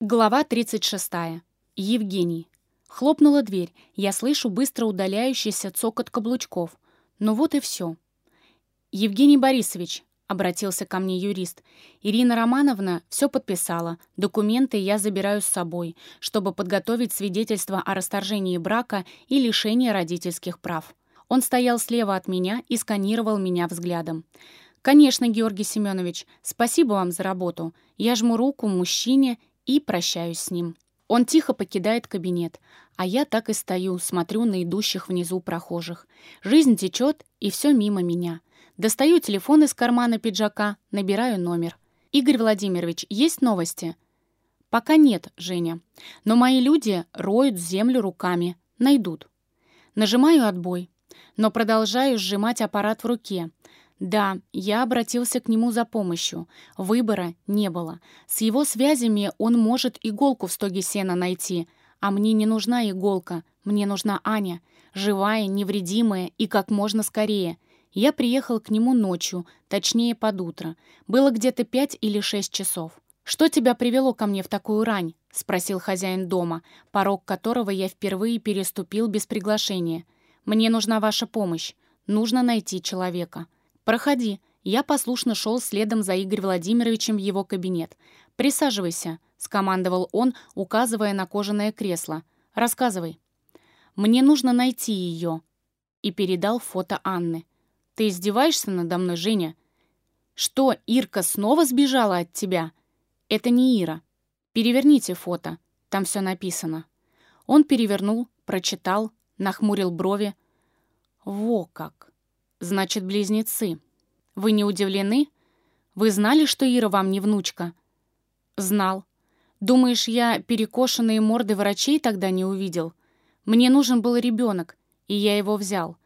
Глава 36. Евгений. Хлопнула дверь. Я слышу быстро удаляющийся цокот каблучков. Ну вот и все. «Евгений Борисович», — обратился ко мне юрист, «Ирина Романовна все подписала. Документы я забираю с собой, чтобы подготовить свидетельство о расторжении брака и лишении родительских прав». Он стоял слева от меня и сканировал меня взглядом. «Конечно, Георгий Семенович, спасибо вам за работу. Я жму руку мужчине и прощаюсь с ним. Он тихо покидает кабинет, а я так и стою, смотрю на идущих внизу прохожих. Жизнь течет, и все мимо меня. Достаю телефон из кармана пиджака, набираю номер. «Игорь Владимирович, есть новости?» «Пока нет, Женя. Но мои люди роют землю руками. Найдут». Нажимаю «Отбой», но продолжаю сжимать аппарат в руке. Да, я обратился к нему за помощью. Выбора не было. С его связями он может иголку в стоге сена найти. А мне не нужна иголка. Мне нужна Аня. Живая, невредимая и как можно скорее. Я приехал к нему ночью, точнее под утро. Было где-то пять или шесть часов. «Что тебя привело ко мне в такую рань?» — спросил хозяин дома, порог которого я впервые переступил без приглашения. «Мне нужна ваша помощь. Нужно найти человека». «Проходи». Я послушно шел следом за Игорем Владимировичем в его кабинет. «Присаживайся», — скомандовал он, указывая на кожаное кресло. «Рассказывай». «Мне нужно найти ее». И передал фото Анны. «Ты издеваешься надо мной, Женя?» «Что, Ирка снова сбежала от тебя?» «Это не Ира. Переверните фото. Там все написано». Он перевернул, прочитал, нахмурил брови. «Во как! Значит, близнецы. Вы не удивлены? Вы знали, что Ира вам не внучка? Знал. Думаешь, я перекошенные морды врачей тогда не увидел? Мне нужен был ребенок, и я его взял.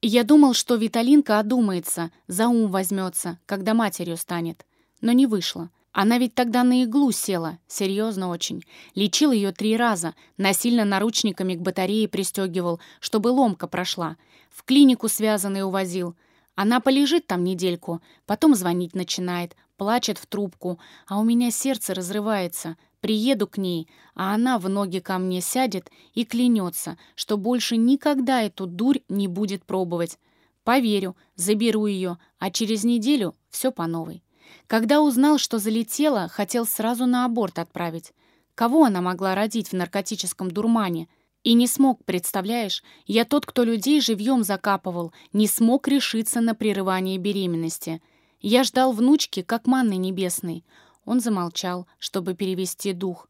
Я думал, что Виталинка одумается, за ум возьмется, когда матерью станет. Но не вышло. Она ведь тогда на иглу села, серьезно очень. Лечил ее три раза, насильно наручниками к батарее пристегивал, чтобы ломка прошла. В клинику связанный увозил. Она полежит там недельку, потом звонить начинает, плачет в трубку, а у меня сердце разрывается. Приеду к ней, а она в ноги ко мне сядет и клянется, что больше никогда эту дурь не будет пробовать. Поверю, заберу ее, а через неделю все по новой. Когда узнал, что залетела, хотел сразу на аборт отправить. Кого она могла родить в наркотическом дурмане? И не смог, представляешь? Я тот, кто людей живьем закапывал, не смог решиться на прерывание беременности. Я ждал внучки, как манны небесной. Он замолчал, чтобы перевести дух.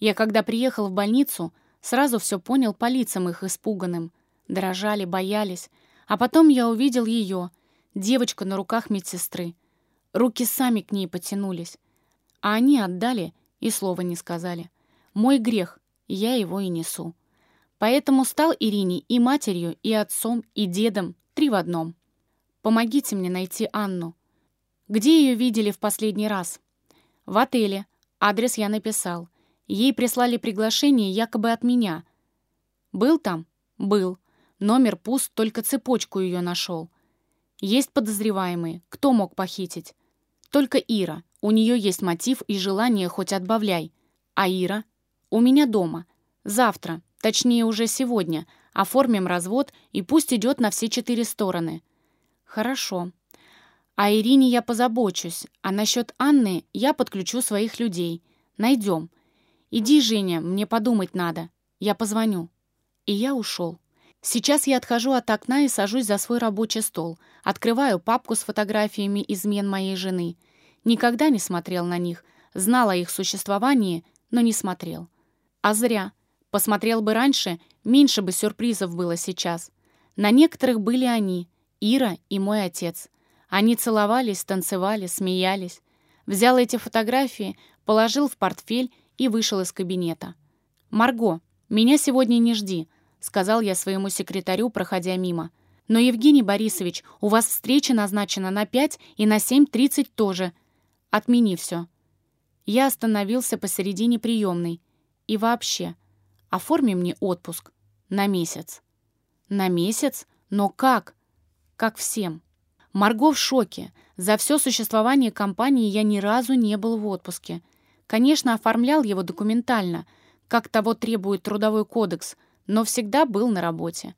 Я, когда приехал в больницу, сразу все понял по лицам их испуганным. Дрожали, боялись. А потом я увидел ее, девочку на руках медсестры. Руки сами к ней потянулись. А они отдали и слова не сказали. Мой грех, я его и несу. Поэтому стал Ирине и матерью, и отцом, и дедом, три в одном. Помогите мне найти Анну. Где ее видели в последний раз? В отеле. Адрес я написал. Ей прислали приглашение якобы от меня. Был там? Был. Номер пуст, только цепочку ее нашел. Есть подозреваемые. Кто мог похитить? Только Ира. У нее есть мотив и желание хоть отбавляй. А Ира? У меня дома. Завтра. Точнее, уже сегодня. Оформим развод, и пусть идет на все четыре стороны. Хорошо. О Ирине я позабочусь, а насчет Анны я подключу своих людей. Найдем. Иди, Женя, мне подумать надо. Я позвоню. И я ушел. Сейчас я отхожу от окна и сажусь за свой рабочий стол. Открываю папку с фотографиями измен моей жены. Никогда не смотрел на них. Знал о их существовании, но не смотрел. А зря. Посмотрел бы раньше, меньше бы сюрпризов было сейчас. На некоторых были они, Ира и мой отец. Они целовались, танцевали, смеялись. Взял эти фотографии, положил в портфель и вышел из кабинета. «Марго, меня сегодня не жди», — сказал я своему секретарю, проходя мимо. «Но, Евгений Борисович, у вас встреча назначена на 5 и на 7.30 тоже. Отмени все». Я остановился посередине приемной. И вообще, Оформи мне отпуск на месяц». «На месяц? Но как?» «Как всем». Марго в шоке. За все существование компании я ни разу не был в отпуске. Конечно, оформлял его документально, как того требует Трудовой кодекс, но всегда был на работе.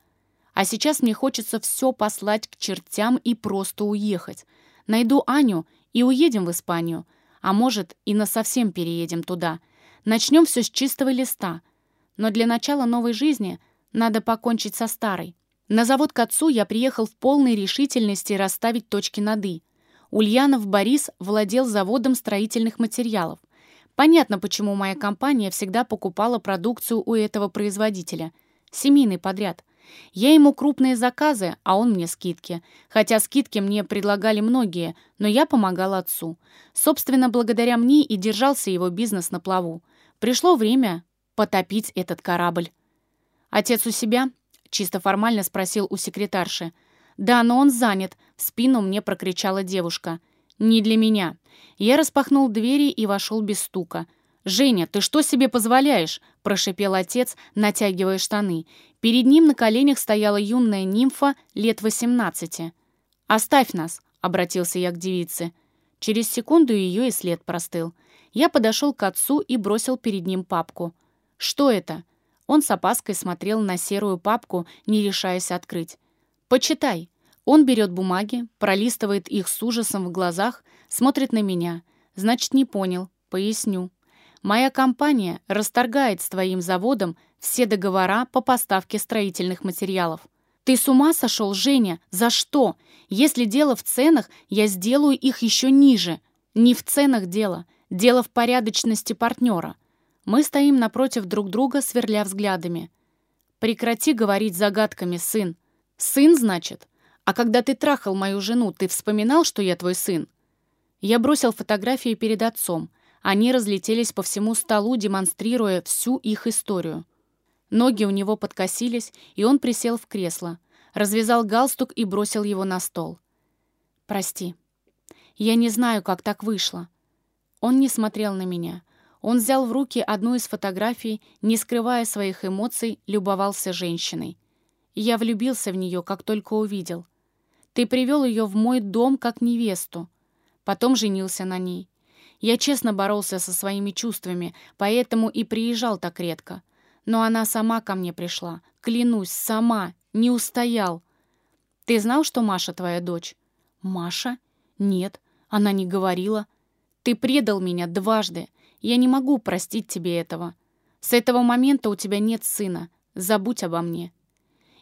А сейчас мне хочется все послать к чертям и просто уехать. Найду Аню и уедем в Испанию. А может, и насовсем переедем туда. Начнем все с чистого листа. Но для начала новой жизни надо покончить со старой. На завод к отцу я приехал в полной решительности расставить точки над «и». Ульянов Борис владел заводом строительных материалов. Понятно, почему моя компания всегда покупала продукцию у этого производителя. Семейный подряд. Я ему крупные заказы, а он мне скидки. Хотя скидки мне предлагали многие, но я помогал отцу. Собственно, благодаря мне и держался его бизнес на плаву. Пришло время потопить этот корабль. Отец у себя? Чисто формально спросил у секретарши. «Да, но он занят», — в спину мне прокричала девушка. «Не для меня». Я распахнул двери и вошел без стука. «Женя, ты что себе позволяешь?» — прошипел отец, натягивая штаны. Перед ним на коленях стояла юная нимфа лет восемнадцати. «Оставь нас», — обратился я к девице. Через секунду ее и след простыл. Я подошел к отцу и бросил перед ним папку. «Что это?» Он с опаской смотрел на серую папку, не решаясь открыть. «Почитай». Он берет бумаги, пролистывает их с ужасом в глазах, смотрит на меня. Значит, не понял. Поясню. Моя компания расторгает с твоим заводом все договора по поставке строительных материалов. Ты с ума сошел, Женя? За что? Если дело в ценах, я сделаю их еще ниже. Не в ценах дело. Дело в порядочности партнера. Мы стоим напротив друг друга, сверля взглядами. «Прекрати говорить загадками, сын. Сын, значит? А когда ты трахал мою жену, ты вспоминал, что я твой сын?» Я бросил фотографии перед отцом. Они разлетелись по всему столу, демонстрируя всю их историю. Ноги у него подкосились, и он присел в кресло, развязал галстук и бросил его на стол. «Прости. Я не знаю, как так вышло». Он не смотрел на меня. Он взял в руки одну из фотографий, не скрывая своих эмоций, любовался женщиной. Я влюбился в нее, как только увидел. Ты привел ее в мой дом как невесту. Потом женился на ней. Я честно боролся со своими чувствами, поэтому и приезжал так редко. Но она сама ко мне пришла. Клянусь, сама. Не устоял. Ты знал, что Маша твоя дочь? Маша? Нет, она не говорила. Ты предал меня дважды. Я не могу простить тебе этого. С этого момента у тебя нет сына. Забудь обо мне.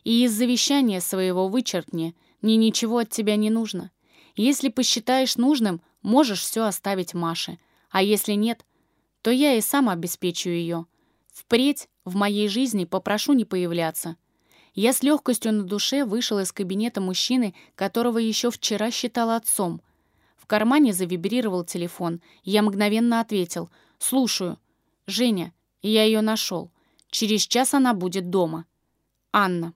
И из завещания своего вычеркни. Мне ничего от тебя не нужно. Если посчитаешь нужным, можешь все оставить Маше. А если нет, то я и сам обеспечу ее. Впредь в моей жизни попрошу не появляться. Я с легкостью на душе вышел из кабинета мужчины, которого еще вчера считал отцом. В кармане завибрировал телефон. Я мгновенно ответил — «Слушаю. Женя, я ее нашел. Через час она будет дома. Анна».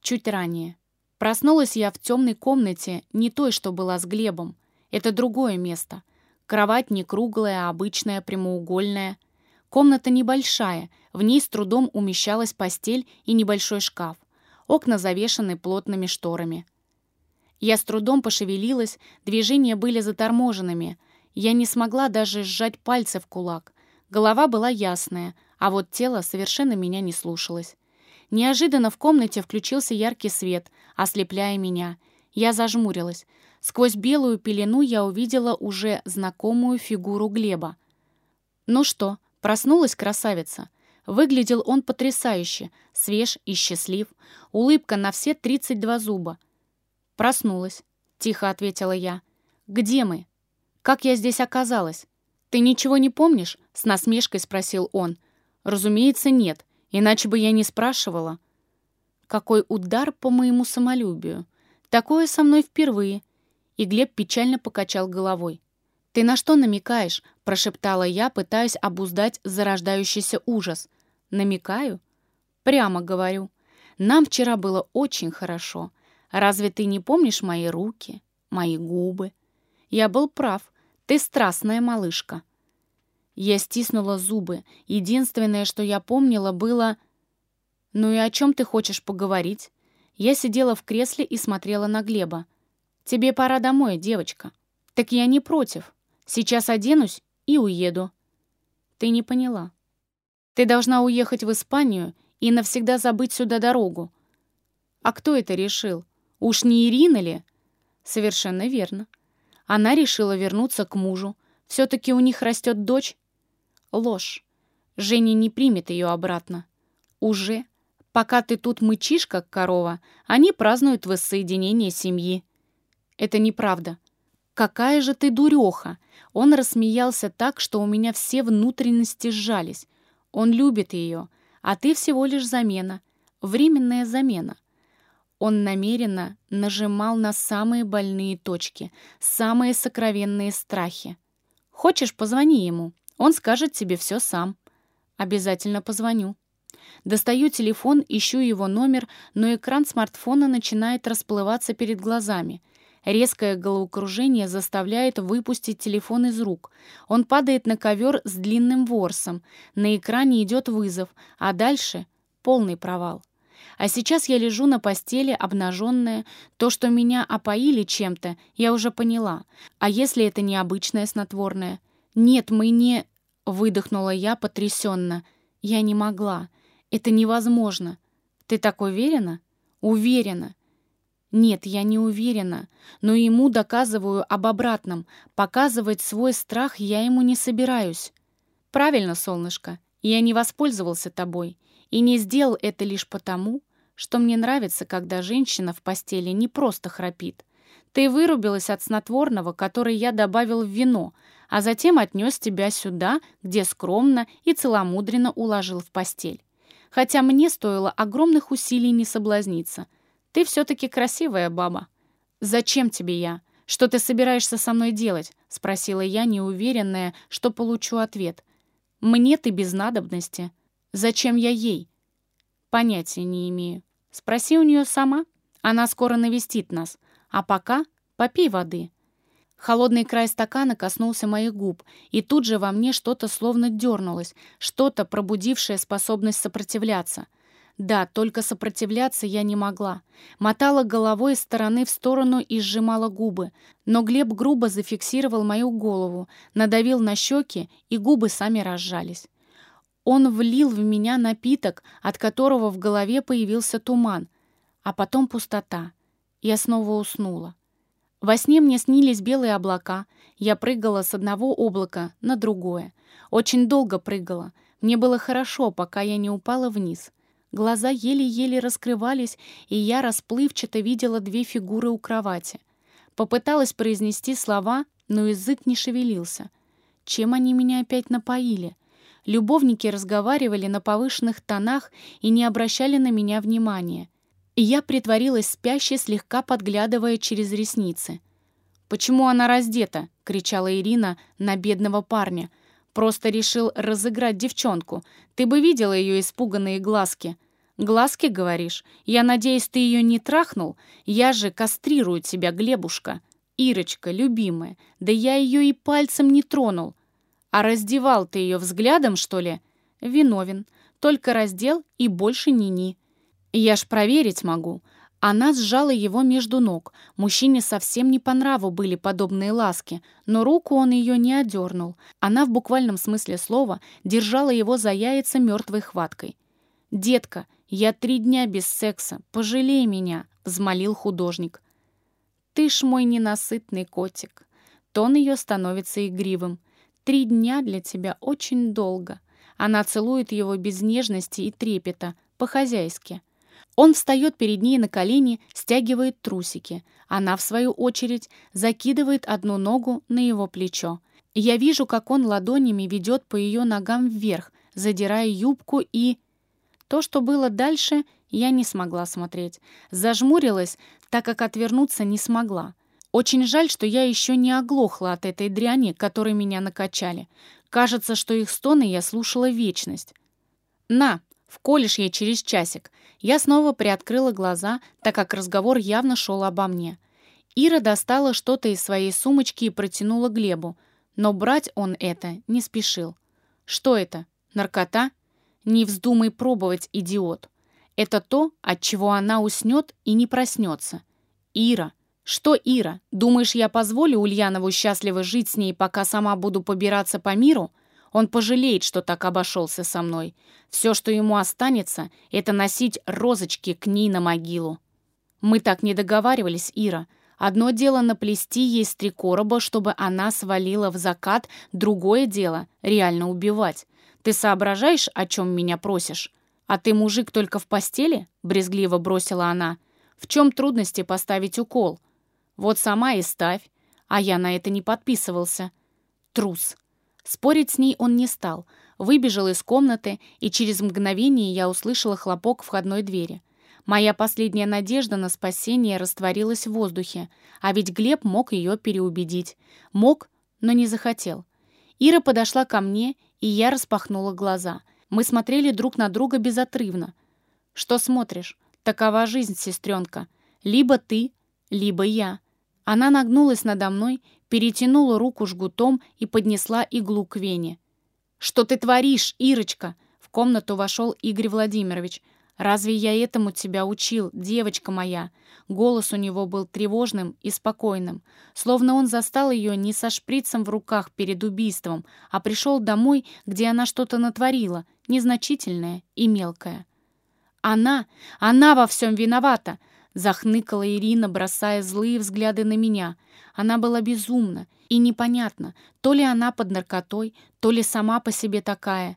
Чуть ранее. Проснулась я в темной комнате, не той, что была с Глебом. Это другое место. Кровать не круглая, а обычная, прямоугольная. Комната небольшая, в ней с трудом умещалась постель и небольшой шкаф. Окна завешаны плотными шторами. Я с трудом пошевелилась, движения были заторможенными — я не смогла даже сжать пальцы в кулак. Голова была ясная, а вот тело совершенно меня не слушалось. Неожиданно в комнате включился яркий свет, ослепляя меня. Я зажмурилась. Сквозь белую пелену я увидела уже знакомую фигуру Глеба. «Ну что, проснулась красавица?» Выглядел он потрясающе, свеж и счастлив, улыбка на все 32 зуба. «Проснулась», — тихо ответила я. «Где мы?» «Как я здесь оказалась?» «Ты ничего не помнишь?» — с насмешкой спросил он. «Разумеется, нет, иначе бы я не спрашивала». Какой удар по моему самолюбию. Такое со мной впервые. И Глеб печально покачал головой. «Ты на что намекаешь?» — прошептала я, пытаясь обуздать зарождающийся ужас. «Намекаю?» «Прямо говорю. Нам вчера было очень хорошо. Разве ты не помнишь мои руки, мои губы?» Я был прав. Ты страстная малышка». Я стиснула зубы. Единственное, что я помнила, было... «Ну и о чем ты хочешь поговорить?» Я сидела в кресле и смотрела на Глеба. «Тебе пора домой, девочка». «Так я не против. Сейчас оденусь и уеду». Ты не поняла. Ты должна уехать в Испанию и навсегда забыть сюда дорогу. А кто это решил? Уж не Ирина ли? Совершенно верно. Она решила вернуться к мужу. Все-таки у них растет дочь. Ложь. Женя не примет ее обратно. Уже. Пока ты тут мычишь, как корова, они празднуют воссоединение семьи. Это неправда. Какая же ты дуреха! Он рассмеялся так, что у меня все внутренности сжались. Он любит ее, а ты всего лишь замена. Временная замена. Он намеренно нажимал на самые больные точки, самые сокровенные страхи. Хочешь, позвони ему. Он скажет тебе все сам. Обязательно позвоню. Достаю телефон, ищу его номер, но экран смартфона начинает расплываться перед глазами. Резкое головокружение заставляет выпустить телефон из рук. Он падает на ковер с длинным ворсом. На экране идет вызов, а дальше — полный провал. А сейчас я лежу на постели, обнаженная. То, что меня опоили чем-то, я уже поняла. А если это не обычное снотворное? Нет, мы не... Выдохнула я потрясенно. Я не могла. Это невозможно. Ты так уверена? Уверена. Нет, я не уверена, но ему доказываю об обратном. Показывать свой страх я ему не собираюсь. Правильно, солнышко, я не воспользовался тобой и не сделал это лишь потому, что мне нравится, когда женщина в постели не просто храпит. Ты вырубилась от снотворного, который я добавил в вино, а затем отнес тебя сюда, где скромно и целомудренно уложил в постель. Хотя мне стоило огромных усилий не соблазниться — ты все-таки красивая баба. Зачем тебе я? Что ты собираешься со мной делать? Спросила я, неуверенная, что получу ответ. Мне ты без надобности. Зачем я ей? Понятия не имею. Спроси у нее сама. Она скоро навестит нас. А пока попей воды. Холодный край стакана коснулся моих губ, и тут же во мне что-то словно дернулось, что-то, пробудившее способность сопротивляться — да, только сопротивляться я не могла. Мотала головой из стороны в сторону и сжимала губы. Но Глеб грубо зафиксировал мою голову, надавил на щеки, и губы сами разжались. Он влил в меня напиток, от которого в голове появился туман, а потом пустота. Я снова уснула. Во сне мне снились белые облака. Я прыгала с одного облака на другое. Очень долго прыгала. Мне было хорошо, пока я не упала вниз — Глаза еле-еле раскрывались, и я расплывчато видела две фигуры у кровати. Попыталась произнести слова, но язык не шевелился. Чем они меня опять напоили? Любовники разговаривали на повышенных тонах и не обращали на меня внимания. И я притворилась спящей, слегка подглядывая через ресницы. «Почему она раздета?» — кричала Ирина на бедного парня. «Просто решил разыграть девчонку. Ты бы видела ее испуганные глазки. «Глазки, говоришь? Я надеюсь, ты ее не трахнул? Я же кастрирую тебя, Глебушка. Ирочка, любимая, да я ее и пальцем не тронул. А раздевал ты ее взглядом, что ли? Виновен. Только раздел и больше ни-ни. Я ж проверить могу». Она сжала его между ног. Мужчине совсем не по нраву были подобные ласки, но руку он ее не одернул. Она в буквальном смысле слова держала его за яйца мертвой хваткой. «Детка, я три дня без секса, пожалей меня», — взмолил художник. «Ты ж мой ненасытный котик». Тон ее становится игривым. «Три дня для тебя очень долго». Она целует его без нежности и трепета, по-хозяйски. Он встает перед ней на колени, стягивает трусики. Она, в свою очередь, закидывает одну ногу на его плечо. Я вижу, как он ладонями ведет по ее ногам вверх, задирая юбку и... То, что было дальше, я не смогла смотреть. Зажмурилась, так как отвернуться не смогла. Очень жаль, что я еще не оглохла от этой дряни, которой меня накачали. Кажется, что их стоны я слушала вечность. «На, вколешь я через часик». Я снова приоткрыла глаза, так как разговор явно шел обо мне. Ира достала что-то из своей сумочки и протянула Глебу, но брать он это не спешил. «Что это? Наркота?» Не вздумай пробовать, идиот. Это то, от чего она уснет и не проснется. Ира. Что Ира? Думаешь, я позволю Ульянову счастливо жить с ней, пока сама буду побираться по миру? Он пожалеет, что так обошелся со мной. Все, что ему останется, это носить розочки к ней на могилу. Мы так не договаривались, Ира. Одно дело наплести ей с три короба, чтобы она свалила в закат, другое дело — реально убивать. Ты соображаешь, о чем меня просишь? А ты мужик только в постели?» — брезгливо бросила она. «В чем трудности поставить укол? Вот сама и ставь. А я на это не подписывался. Трус». Спорить с ней он не стал. Выбежал из комнаты, и через мгновение я услышала хлопок входной двери. Моя последняя надежда на спасение растворилась в воздухе, а ведь Глеб мог ее переубедить. Мог, но не захотел. Ира подошла ко мне, и я распахнула глаза. Мы смотрели друг на друга безотрывно. «Что смотришь? Такова жизнь, сестренка. Либо ты, либо я». Она нагнулась надо мной, перетянула руку жгутом и поднесла иглу к вене. «Что ты творишь, Ирочка?» В комнату вошел Игорь Владимирович. «Разве я этому тебя учил, девочка моя?» Голос у него был тревожным и спокойным, словно он застал ее не со шприцем в руках перед убийством, а пришел домой, где она что-то натворила, незначительное и мелкое. «Она! Она во всем виновата!» Захныкала Ирина, бросая злые взгляды на меня. Она была безумна, и непонятно, то ли она под наркотой, то ли сама по себе такая.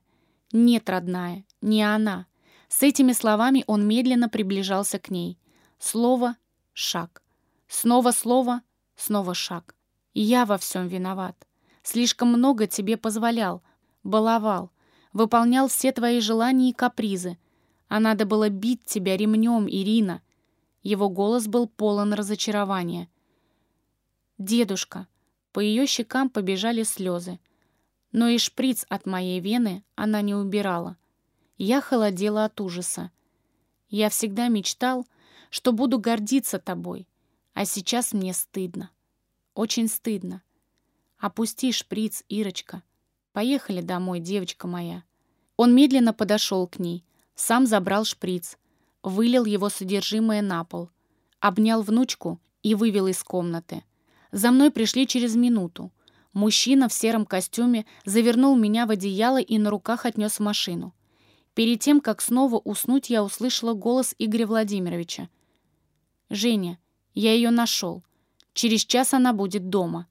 Нет, родная, не она. С этими словами он медленно приближался к ней. Слово — шаг. Снова слово, снова шаг. Я во всем виноват. Слишком много тебе позволял, баловал, выполнял все твои желания и капризы. А надо было бить тебя ремнем, Ирина. Его голос был полон разочарования. «Дедушка!» По ее щекам побежали слезы. Но и шприц от моей вены она не убирала. Я холодела от ужаса. Я всегда мечтал, что буду гордиться тобой, а сейчас мне стыдно. Очень стыдно. Опусти шприц, Ирочка. Поехали домой, девочка моя. Он медленно подошел к ней, сам забрал шприц, вылил его содержимое на пол, обнял внучку и вывел из комнаты. За мной пришли через минуту. Мужчина в сером костюме завернул меня в одеяло и на руках отнес в машину. Перед тем, как снова уснуть, я услышала голос Игоря Владимировича. «Женя, я ее нашел. Через час она будет дома».